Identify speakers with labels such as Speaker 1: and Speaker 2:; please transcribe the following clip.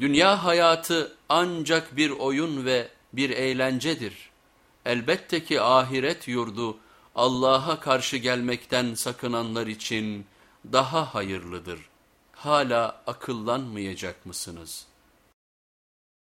Speaker 1: Dünya hayatı ancak bir oyun ve bir eğlencedir. Elbette ki ahiret yurdu Allah'a karşı gelmekten sakınanlar için daha hayırlıdır. Hala akıllanmayacak mısınız?''